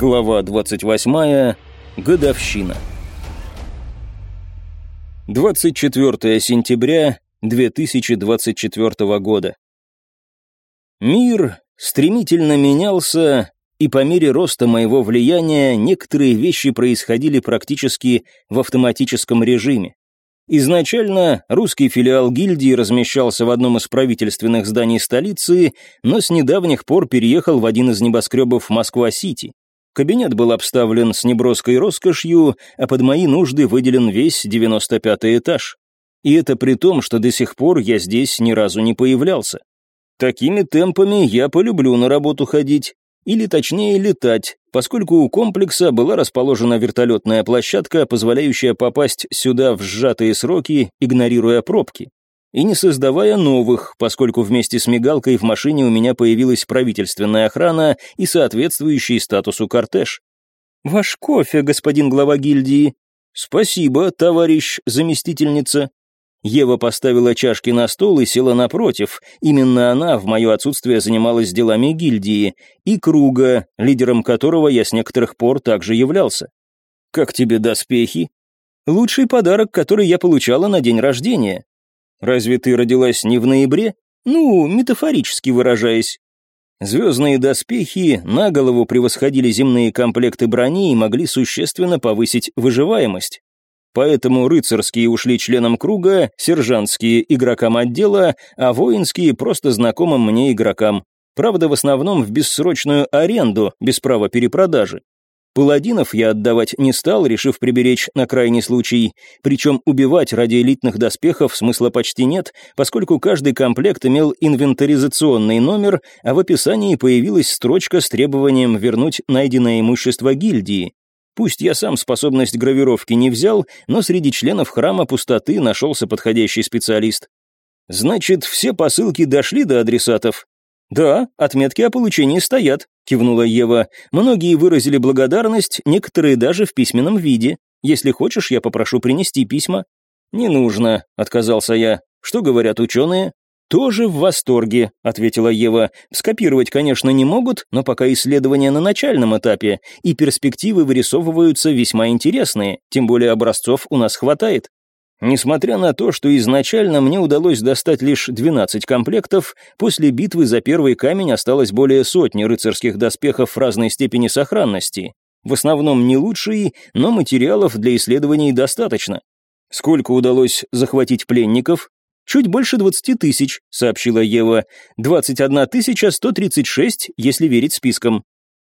Глава 28. Годовщина. 24 сентября 2024 года. Мир стремительно менялся, и по мере роста моего влияния некоторые вещи происходили практически в автоматическом режиме. Изначально русский филиал гильдии размещался в одном из правительственных зданий столицы, но с недавних пор переехал в один из небоскребов Москва-Сити. Кабинет был обставлен с неброской роскошью, а под мои нужды выделен весь 95-й этаж. И это при том, что до сих пор я здесь ни разу не появлялся. Такими темпами я полюблю на работу ходить, или точнее летать, поскольку у комплекса была расположена вертолетная площадка, позволяющая попасть сюда в сжатые сроки, игнорируя пробки. И не создавая новых, поскольку вместе с мигалкой в машине у меня появилась правительственная охрана и соответствующий статусу кортеж. «Ваш кофе, господин глава гильдии». «Спасибо, товарищ заместительница». Ева поставила чашки на стол и села напротив. Именно она в мое отсутствие занималась делами гильдии. И круга, лидером которого я с некоторых пор также являлся. «Как тебе доспехи?» «Лучший подарок, который я получала на день рождения». «Разве ты родилась не в ноябре?» «Ну, метафорически выражаясь». Звездные доспехи на голову превосходили земные комплекты брони и могли существенно повысить выживаемость. Поэтому рыцарские ушли членам круга, сержантские — игрокам отдела, а воинские — просто знакомым мне игрокам. Правда, в основном в бессрочную аренду, без права перепродажи. Паладинов я отдавать не стал, решив приберечь на крайний случай, причем убивать ради элитных доспехов смысла почти нет, поскольку каждый комплект имел инвентаризационный номер, а в описании появилась строчка с требованием вернуть найденное имущество гильдии. Пусть я сам способность гравировки не взял, но среди членов храма пустоты нашелся подходящий специалист. «Значит, все посылки дошли до адресатов?» «Да, отметки о получении стоят», — кивнула Ева. «Многие выразили благодарность, некоторые даже в письменном виде. Если хочешь, я попрошу принести письма». «Не нужно», — отказался я. «Что говорят ученые?» «Тоже в восторге», — ответила Ева. «Скопировать, конечно, не могут, но пока исследования на начальном этапе, и перспективы вырисовываются весьма интересные, тем более образцов у нас хватает». Несмотря на то, что изначально мне удалось достать лишь 12 комплектов, после битвы за первый камень осталось более сотни рыцарских доспехов разной степени сохранности. В основном не лучшие, но материалов для исследований достаточно. Сколько удалось захватить пленников? «Чуть больше двадцати тысяч», — сообщила Ева. «Двадцать одна тысяча сто тридцать шесть, если верить спискам».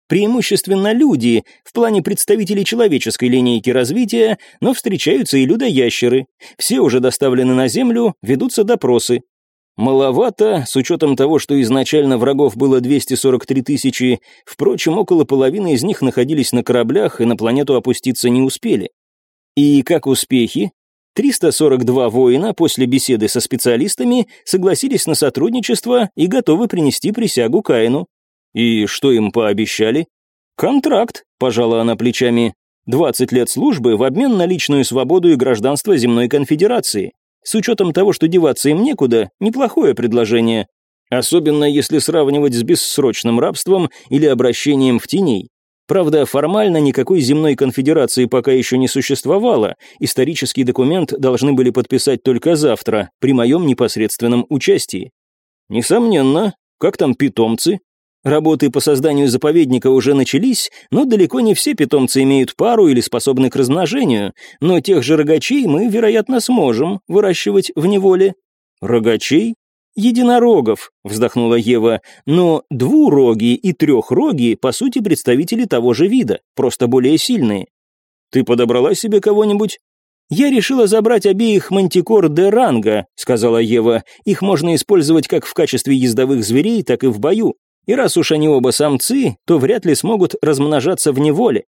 Преимущественно люди, в плане представителей человеческой линейки развития, но встречаются и людоящеры. Все уже доставлены на Землю, ведутся допросы. Маловато, с учетом того, что изначально врагов было 243 тысячи, впрочем, около половины из них находились на кораблях и на планету опуститься не успели. И как успехи? 342 воина после беседы со специалистами согласились на сотрудничество и готовы принести присягу Каину. И что им пообещали? Контракт, пожала она плечами. 20 лет службы в обмен на личную свободу и гражданство земной конфедерации. С учетом того, что деваться им некуда, неплохое предложение. Особенно если сравнивать с бессрочным рабством или обращением в теней. Правда, формально никакой земной конфедерации пока еще не существовало, исторический документ должны были подписать только завтра, при моем непосредственном участии. Несомненно, как там питомцы? Работы по созданию заповедника уже начались, но далеко не все питомцы имеют пару или способны к размножению, но тех же рогачей мы, вероятно, сможем выращивать в неволе. Рогачей? «Единорогов», — вздохнула Ева, «но двуроги и трехроги, по сути, представители того же вида, просто более сильные». «Ты подобрала себе кого-нибудь?» «Я решила забрать обеих мантикор де ранга», — сказала Ева. «Их можно использовать как в качестве ездовых зверей, так и в бою. И раз уж они оба самцы, то вряд ли смогут размножаться в неволе.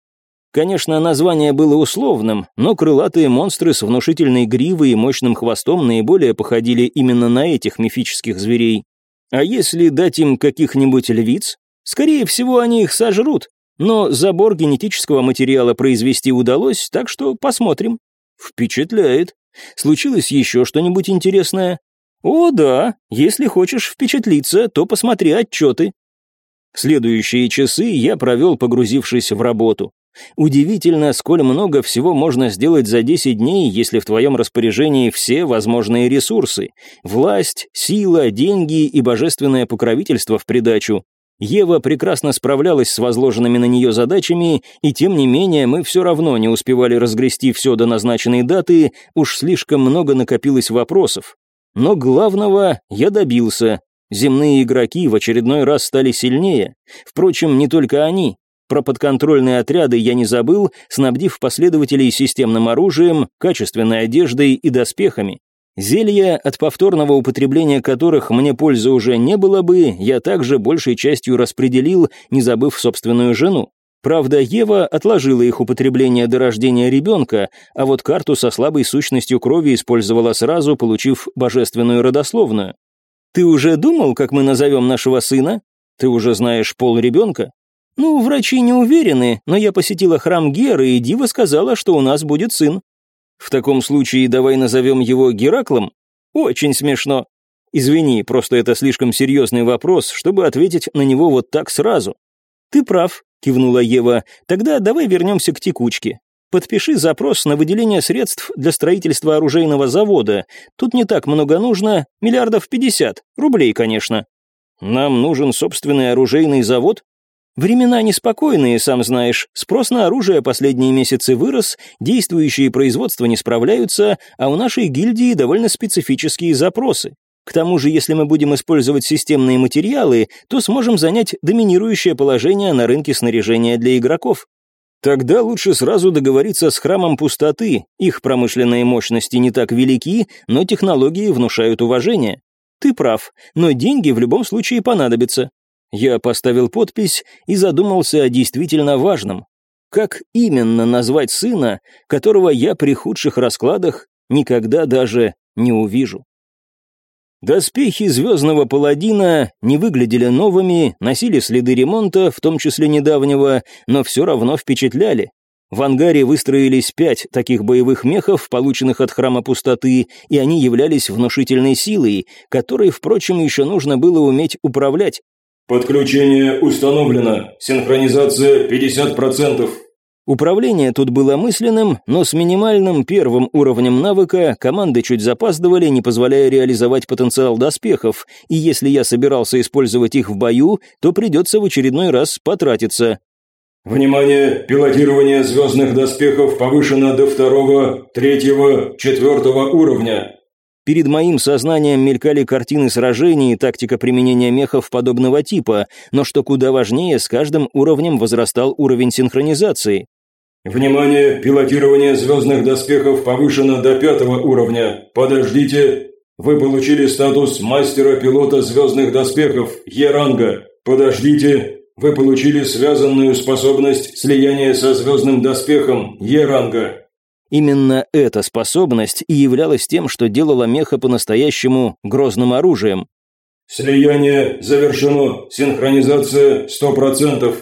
Конечно, название было условным, но крылатые монстры с внушительной гривой и мощным хвостом наиболее походили именно на этих мифических зверей. А если дать им каких-нибудь львиц, скорее всего, они их сожрут. Но забор генетического материала произвести удалось, так что посмотрим. Впечатляет. Случилось еще что-нибудь интересное? О, да, если хочешь впечатлиться, то посмотри отчеты. Следующие часы я провел, погрузившись в работу. Удивительно, сколь много всего можно сделать за 10 дней, если в твоем распоряжении все возможные ресурсы. Власть, сила, деньги и божественное покровительство в придачу. Ева прекрасно справлялась с возложенными на нее задачами, и тем не менее мы все равно не успевали разгрести все до назначенной даты, уж слишком много накопилось вопросов. Но главного я добился. Земные игроки в очередной раз стали сильнее. Впрочем, не только они. Про подконтрольные отряды я не забыл, снабдив последователей системным оружием, качественной одеждой и доспехами. Зелья, от повторного употребления которых мне пользы уже не было бы, я также большей частью распределил, не забыв собственную жену. Правда, Ева отложила их употребление до рождения ребенка, а вот карту со слабой сущностью крови использовала сразу, получив божественную родословную. «Ты уже думал, как мы назовем нашего сына? Ты уже знаешь пол ребенка?» «Ну, врачи не уверены, но я посетила храм Геры, и Дива сказала, что у нас будет сын». «В таком случае давай назовем его Гераклом?» «Очень смешно». «Извини, просто это слишком серьезный вопрос, чтобы ответить на него вот так сразу». «Ты прав», — кивнула Ева. «Тогда давай вернемся к текучке. Подпиши запрос на выделение средств для строительства оружейного завода. Тут не так много нужно, миллиардов пятьдесят, рублей, конечно». «Нам нужен собственный оружейный завод?» Времена неспокойные, сам знаешь. Спрос на оружие последние месяцы вырос, действующие производства не справляются, а у нашей гильдии довольно специфические запросы. К тому же, если мы будем использовать системные материалы, то сможем занять доминирующее положение на рынке снаряжения для игроков. Тогда лучше сразу договориться с храмом пустоты. Их промышленные мощности не так велики, но технологии внушают уважение. Ты прав, но деньги в любом случае понадобятся. Я поставил подпись и задумался о действительно важном. Как именно назвать сына, которого я при худших раскладах никогда даже не увижу? Доспехи звездного паладина не выглядели новыми, носили следы ремонта, в том числе недавнего, но все равно впечатляли. В ангаре выстроились пять таких боевых мехов, полученных от Храма Пустоты, и они являлись внушительной силой, которой, впрочем, еще нужно было уметь управлять. Подключение установлено. Синхронизация 50%. Управление тут было мысленным, но с минимальным первым уровнем навыка команды чуть запаздывали, не позволяя реализовать потенциал доспехов, и если я собирался использовать их в бою, то придется в очередной раз потратиться. Внимание! Пилотирование звездных доспехов повышено до второго, третьего, четвертого уровня. Перед моим сознанием мелькали картины сражений и тактика применения мехов подобного типа, но что куда важнее, с каждым уровнем возрастал уровень синхронизации. «Внимание! Пилотирование звездных доспехов повышено до пятого уровня. Подождите! Вы получили статус мастера-пилота звездных доспехов Е-ранга. Подождите! Вы получили связанную способность слияния со звездным доспехом Е-ранга. Именно эта способность и являлась тем, что делала меха по-настоящему грозным оружием. «Слияние завершено. Синхронизация сто процентов.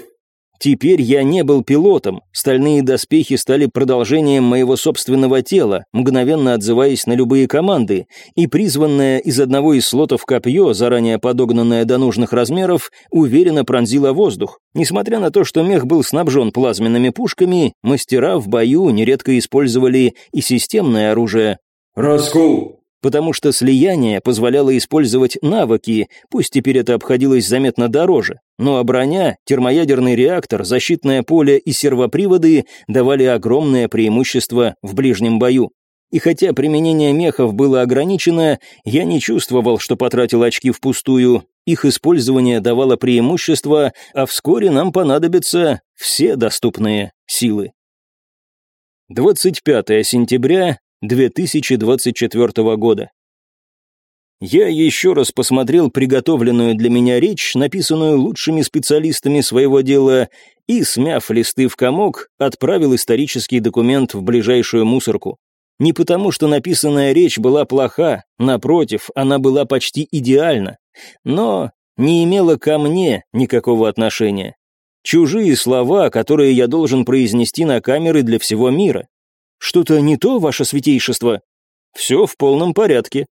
Теперь я не был пилотом, стальные доспехи стали продолжением моего собственного тела, мгновенно отзываясь на любые команды, и призванное из одного из слотов копье, заранее подогнанное до нужных размеров, уверенно пронзило воздух. Несмотря на то, что мех был снабжен плазменными пушками, мастера в бою нередко использовали и системное оружие. «Раскол! Потому что слияние позволяло использовать навыки, пусть теперь это обходилось заметно дороже, но а броня, термоядерный реактор, защитное поле и сервоприводы давали огромное преимущество в ближнем бою. И хотя применение мехов было ограничено, я не чувствовал, что потратил очки впустую. Их использование давало преимущество, а вскоре нам понадобятся все доступные силы. 25 сентября 2024 года. Я еще раз посмотрел приготовленную для меня речь, написанную лучшими специалистами своего дела, и, смяв листы в комок, отправил исторический документ в ближайшую мусорку. Не потому, что написанная речь была плоха, напротив, она была почти идеальна, но не имела ко мне никакого отношения. Чужие слова, которые я должен произнести на камеры для всего мира. Что-то не то, ваше святейшество? Все в полном порядке.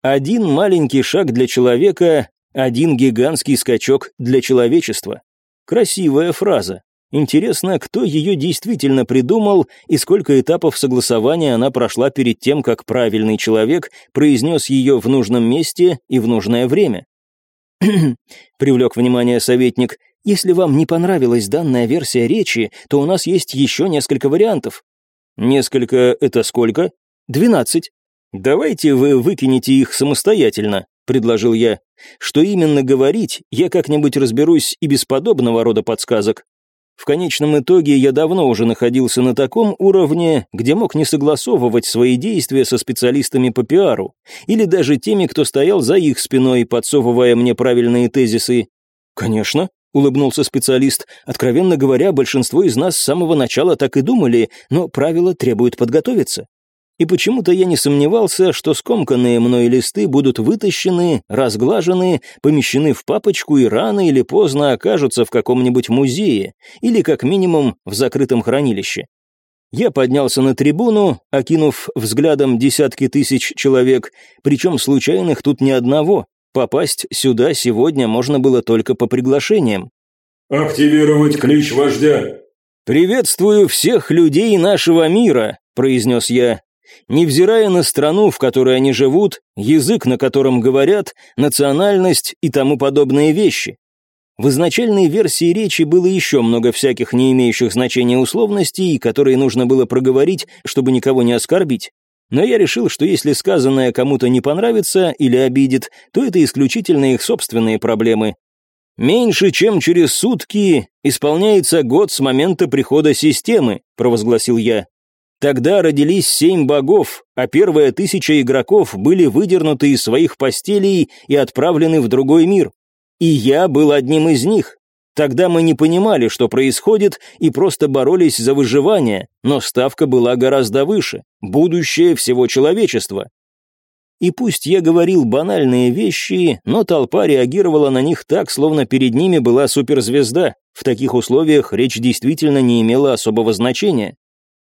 Один маленький шаг для человека, один гигантский скачок для человечества. Красивая фраза. Интересно, кто ее действительно придумал и сколько этапов согласования она прошла перед тем, как правильный человек произнес ее в нужном месте и в нужное время. привлек внимание советник. «Если вам не понравилась данная версия речи, то у нас есть еще несколько вариантов». «Несколько — это сколько?» «Двенадцать». «Давайте вы выкинете их самостоятельно», — предложил я. «Что именно говорить, я как-нибудь разберусь и без подобного рода подсказок. В конечном итоге я давно уже находился на таком уровне, где мог не согласовывать свои действия со специалистами по пиару, или даже теми, кто стоял за их спиной, подсовывая мне правильные тезисы. «Конечно», — улыбнулся специалист, «откровенно говоря, большинство из нас с самого начала так и думали, но правила требуют подготовиться. И почему-то я не сомневался, что скомканные мной листы будут вытащены, разглажены, помещены в папочку и рано или поздно окажутся в каком-нибудь музее или, как минимум, в закрытом хранилище. Я поднялся на трибуну, окинув взглядом десятки тысяч человек, причем случайных тут ни одного. Попасть сюда сегодня можно было только по приглашениям. «Активировать клич вождя!» «Приветствую всех людей нашего мира», — произнес я, невзирая на страну, в которой они живут, язык, на котором говорят, национальность и тому подобные вещи. В изначальной версии речи было еще много всяких не имеющих значения условностей, которые нужно было проговорить, чтобы никого не оскорбить. Но я решил, что если сказанное кому-то не понравится или обидит, то это исключительно их собственные проблемы. «Меньше чем через сутки исполняется год с момента прихода системы», провозгласил я. Тогда родились семь богов, а первая тысяча игроков были выдернуты из своих постелей и отправлены в другой мир. И я был одним из них. Тогда мы не понимали, что происходит, и просто боролись за выживание, но ставка была гораздо выше – будущее всего человечества. И пусть я говорил банальные вещи, но толпа реагировала на них так, словно перед ними была суперзвезда. В таких условиях речь действительно не имела особого значения.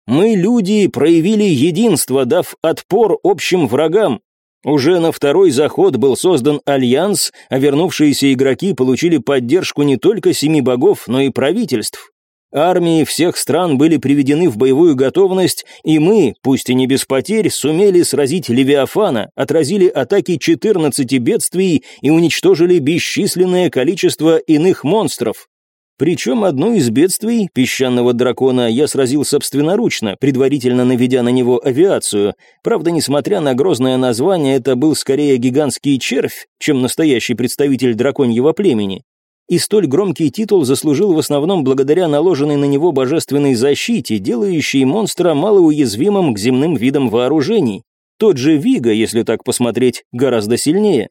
Мы, люди, проявили единство, дав отпор общим врагам. Уже на второй заход был создан альянс, а вернувшиеся игроки получили поддержку не только семи богов, но и правительств. Армии всех стран были приведены в боевую готовность, и мы, пусть и не без потерь, сумели сразить Левиафана, отразили атаки 14 бедствий и уничтожили бесчисленное количество иных монстров. Причем одно из бедствий, песчаного дракона, я сразил собственноручно, предварительно наведя на него авиацию. Правда, несмотря на грозное название, это был скорее гигантский червь, чем настоящий представитель драконьего племени. И столь громкий титул заслужил в основном благодаря наложенной на него божественной защите, делающей монстра малоуязвимым к земным видам вооружений. Тот же Вига, если так посмотреть, гораздо сильнее.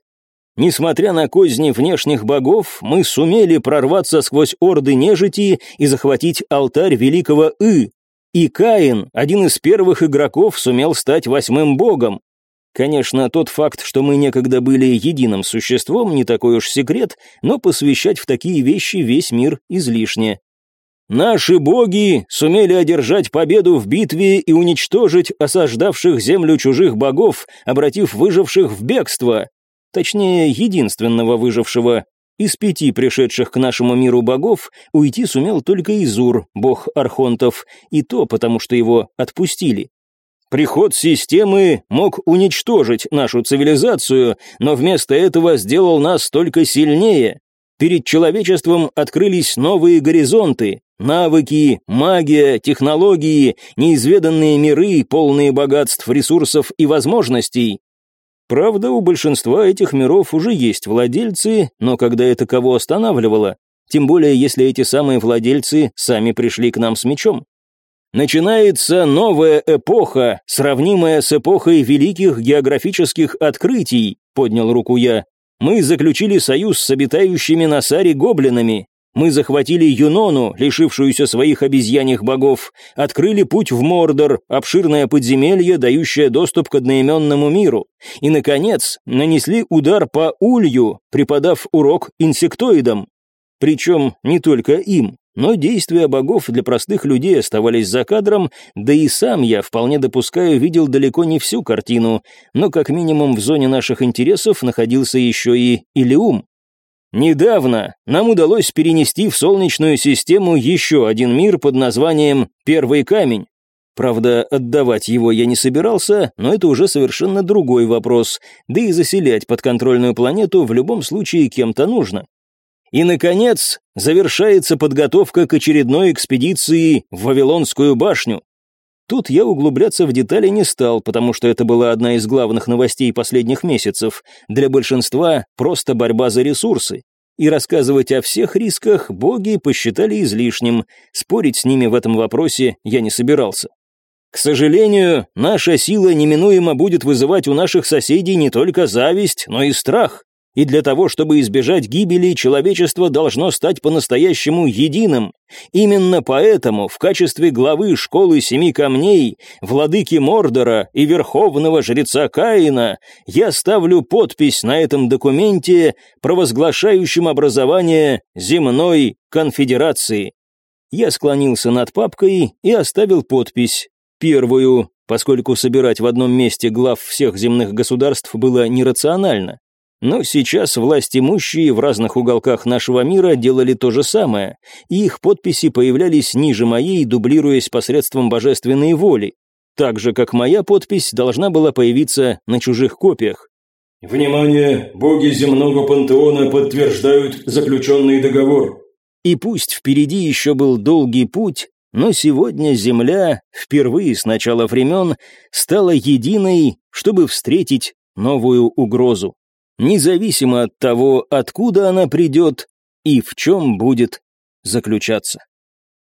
Несмотря на козни внешних богов, мы сумели прорваться сквозь орды нежити и захватить алтарь великого И. И Каин, один из первых игроков, сумел стать восьмым богом. Конечно, тот факт, что мы некогда были единым существом, не такой уж секрет, но посвящать в такие вещи весь мир излишне. Наши боги сумели одержать победу в битве и уничтожить осаждавших землю чужих богов, обратив выживших в бегство точнее, единственного выжившего. Из пяти пришедших к нашему миру богов уйти сумел только Изур, бог архонтов, и то потому, что его отпустили. Приход системы мог уничтожить нашу цивилизацию, но вместо этого сделал нас только сильнее. Перед человечеством открылись новые горизонты, навыки, магия, технологии, неизведанные миры, полные богатств, ресурсов и возможностей. Правда, у большинства этих миров уже есть владельцы, но когда это кого останавливало? Тем более, если эти самые владельцы сами пришли к нам с мечом. Начинается новая эпоха, сравнимая с эпохой великих географических открытий, поднял руку я. Мы заключили союз с обитающими на Саре гоблинами, мы захватили Юнону, лишившуюся своих обезьяньих богов, открыли путь в Мордор, обширное подземелье, дающее доступ к одноименному миру, и, наконец, нанесли удар по Улью, преподав урок инсектоидам. Причем не только им, но действия богов для простых людей оставались за кадром, да и сам я, вполне допускаю, видел далеко не всю картину, но как минимум в зоне наших интересов находился еще и Илиум. Недавно нам удалось перенести в Солнечную систему еще один мир под названием «Первый камень». Правда, отдавать его я не собирался, но это уже совершенно другой вопрос, да и заселять подконтрольную планету в любом случае кем-то нужно. И, наконец, завершается подготовка к очередной экспедиции в Вавилонскую башню. Тут я углубляться в детали не стал, потому что это была одна из главных новостей последних месяцев. Для большинства просто борьба за ресурсы. И рассказывать о всех рисках боги посчитали излишним, спорить с ними в этом вопросе я не собирался. К сожалению, наша сила неминуемо будет вызывать у наших соседей не только зависть, но и страх и для того, чтобы избежать гибели, человечество должно стать по-настоящему единым. Именно поэтому в качестве главы школы семи камней, владыки Мордора и верховного жреца Каина я ставлю подпись на этом документе, провозглашающем образование земной конфедерации. Я склонился над папкой и оставил подпись, первую, поскольку собирать в одном месте глав всех земных государств было нерационально. Но сейчас власть имущие в разных уголках нашего мира делали то же самое, и их подписи появлялись ниже моей, дублируясь посредством божественной воли, так же, как моя подпись должна была появиться на чужих копиях. «Внимание! Боги земного пантеона подтверждают заключенный договор!» И пусть впереди еще был долгий путь, но сегодня Земля, впервые с начала времен, стала единой, чтобы встретить новую угрозу независимо от того, откуда она придет и в чем будет заключаться.